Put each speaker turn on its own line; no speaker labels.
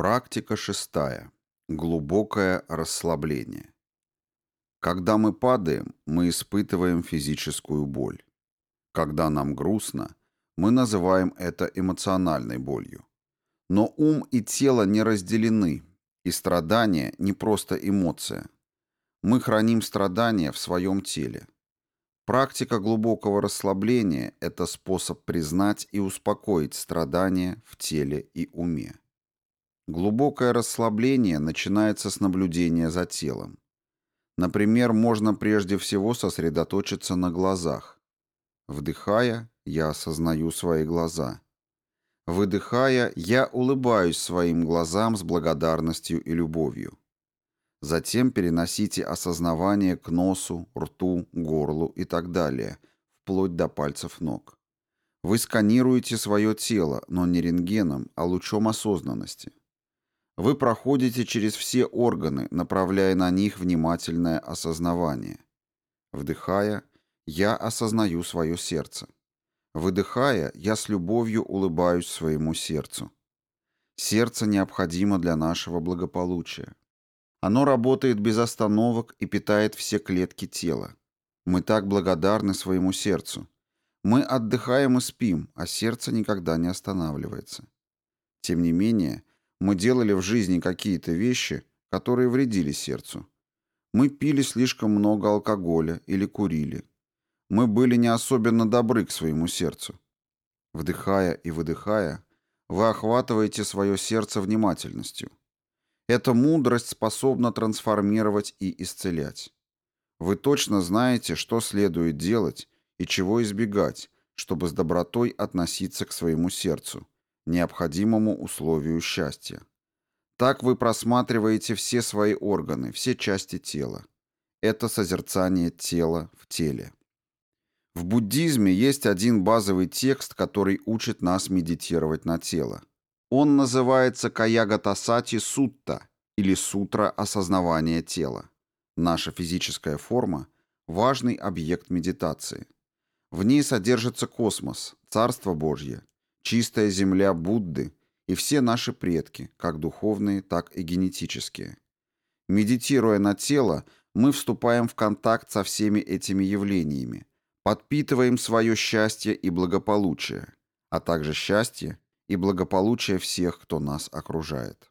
Практика шестая. Глубокое расслабление. Когда мы падаем, мы испытываем физическую боль. Когда нам грустно, мы называем это эмоциональной болью. Но ум и тело не разделены, и страдание не просто эмоция. Мы храним страдания в своем теле. Практика глубокого расслабления – это способ признать и успокоить страдания в теле и уме. Глубокое расслабление начинается с наблюдения за телом. Например, можно прежде всего сосредоточиться на глазах. Вдыхая, я осознаю свои глаза. Выдыхая, я улыбаюсь своим глазам с благодарностью и любовью. Затем переносите осознавание к носу, рту, горлу и так далее, вплоть до пальцев ног. Вы сканируете свое тело, но не рентгеном, а лучом осознанности. Вы проходите через все органы, направляя на них внимательное осознавание. Вдыхая, я осознаю свое сердце. Выдыхая, я с любовью улыбаюсь своему сердцу. Сердце необходимо для нашего благополучия. Оно работает без остановок и питает все клетки тела. Мы так благодарны своему сердцу. Мы отдыхаем и спим, а сердце никогда не останавливается. Тем не менее, мы делали в жизни какие-то вещи, которые вредили сердцу. Мы пили слишком много алкоголя или курили. Мы были не особенно добры к своему сердцу. Вдыхая и выдыхая, вы охватываете свое сердце внимательностью. Эта мудрость способна трансформировать и исцелять. Вы точно знаете, что следует делать и чего избегать, чтобы с добротой относиться к своему сердцу, необходимому условию счастья. Так вы просматриваете все свои органы, все части тела. Это созерцание тела в теле. В буддизме есть один базовый текст, который учит нас медитировать на тело. Он называется Каягатасати Сутта или Сутра осознавания тела. Наша физическая форма – важный объект медитации. В ней содержится космос, Царство Божье, чистая земля Будды и все наши предки, как духовные, так и генетические. Медитируя на тело, мы вступаем в контакт со всеми этими явлениями, подпитываем свое счастье и благополучие, а также счастье и благополучие всех, кто нас окружает.